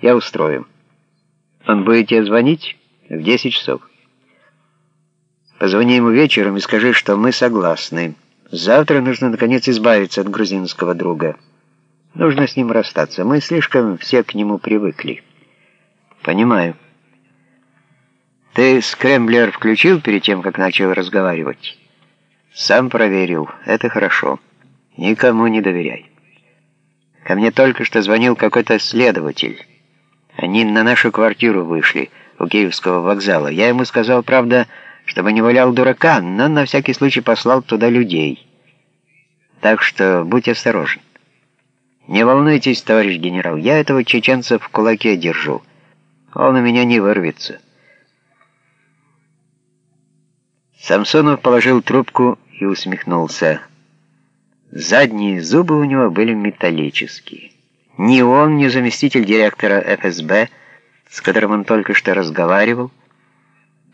Я устрою. Он будет тебе звонить в 10 часов. Позвони ему вечером и скажи, что мы согласны. Завтра нужно, наконец, избавиться от грузинского друга. Нужно с ним расстаться. Мы слишком все к нему привыкли. Понимаю. Ты скрэмблер включил перед тем, как начал разговаривать? Сам проверил. Это хорошо. Никому не доверяй. Ко мне только что звонил какой-то следователь. Они на нашу квартиру вышли у Киевского вокзала. Я ему сказал, правда, чтобы не валял дурака, но на всякий случай послал туда людей. Так что будь осторожен. Не волнуйтесь, товарищ генерал, я этого чеченца в кулаке держу. Он у меня не вырвется. Самсонов положил трубку и усмехнулся. Задние зубы у него были металлические. Ни он, ни заместитель директора ФСБ, с которым он только что разговаривал,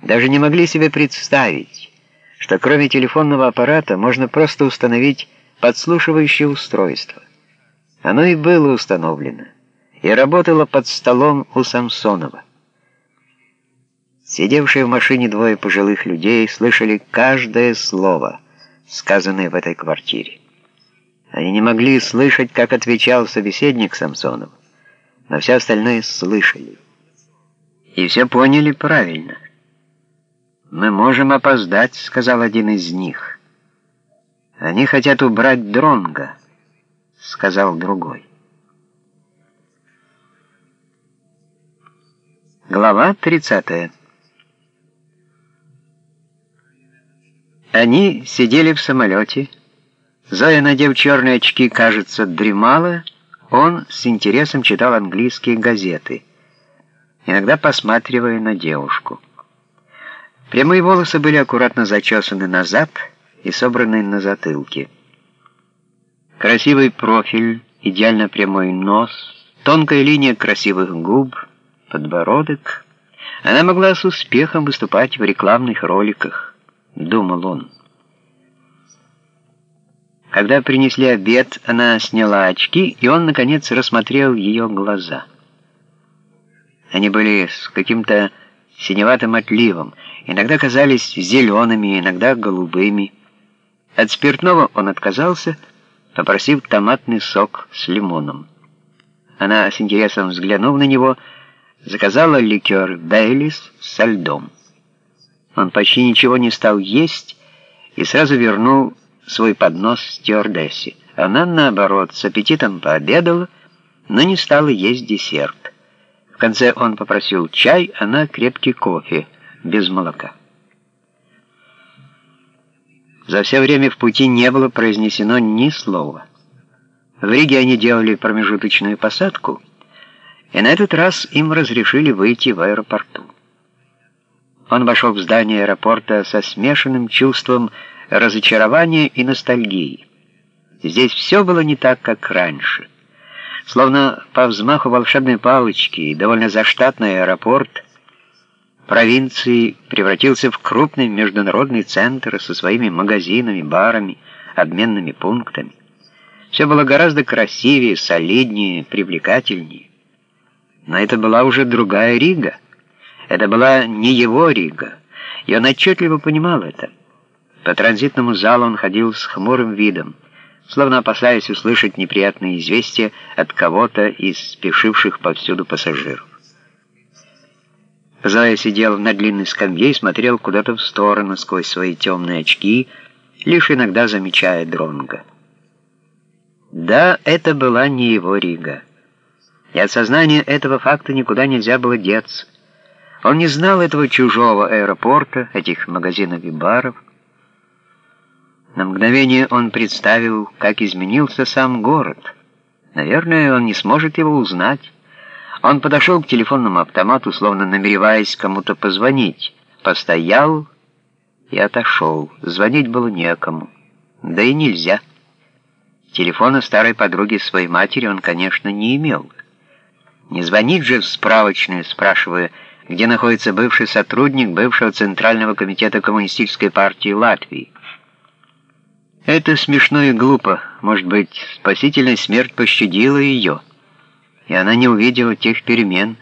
даже не могли себе представить, что кроме телефонного аппарата можно просто установить подслушивающее устройство. Оно и было установлено, и работало под столом у Самсонова. Сидевшие в машине двое пожилых людей слышали каждое слово, сказанное в этой квартире. Они не могли слышать, как отвечал собеседник Самсонов, но все остальное слышали. И все поняли правильно. «Мы можем опоздать», — сказал один из них. «Они хотят убрать Дронга», — сказал другой. Глава 30. Они сидели в самолете. Зоя, надев черные очки, кажется, дремала. Он с интересом читал английские газеты, иногда посматривая на девушку. Прямые волосы были аккуратно зачесаны назад и собраны на затылке. Красивый профиль, идеально прямой нос, тонкая линия красивых губ, подбородок. Она могла с успехом выступать в рекламных роликах, думал он. Когда принесли обед, она сняла очки, и он, наконец, рассмотрел ее глаза. Они были с каким-то синеватым отливом, иногда казались зелеными, иногда голубыми. От спиртного он отказался, попросив томатный сок с лимоном. Она, с интересом взглянув на него, заказала ликер «Бейлис» со льдом. Он почти ничего не стал есть и сразу вернул свой поднос стюардессе. Она, наоборот, с аппетитом пообедала, но не стала есть десерт. В конце он попросил чай, она крепкий кофе, без молока. За все время в пути не было произнесено ни слова. В Риге они делали промежуточную посадку, и на этот раз им разрешили выйти в аэропорту. Он вошел в здание аэропорта со смешанным чувством разочарования и ностальгии. Здесь все было не так, как раньше. Словно по взмаху волшебной палочки, довольно заштатный аэропорт провинции превратился в крупный международный центр со своими магазинами, барами, обменными пунктами. Все было гораздо красивее, солиднее, привлекательнее. Но это была уже другая Рига. Это была не его Рига, и он отчетливо понимал это. По транзитному залу он ходил с хмурым видом словно опасаясь услышать неприятные известия от кого-то из спешивших повсюду пассажиров. Зая сидел на длинной скамье и смотрел куда-то в сторону сквозь свои темные очки, лишь иногда замечая Дронга. Да, это была не его Рига. И от сознания этого факта никуда нельзя было деться. Он не знал этого чужого аэропорта, этих магазинов и баров, на мгновение он представил, как изменился сам город. Наверное, он не сможет его узнать. Он подошел к телефонному автомату, словно намереваясь кому-то позвонить. Постоял и отошел. Звонить было некому. Да и нельзя. Телефона старой подруги своей матери он, конечно, не имел. Не звонить же в справочную, спрашивая, где находится бывший сотрудник бывшего Центрального комитета Коммунистической партии Латвии. Это смешно и глупо. Может быть, спасительная смерть пощадила ее. и она не увидела тех перемен,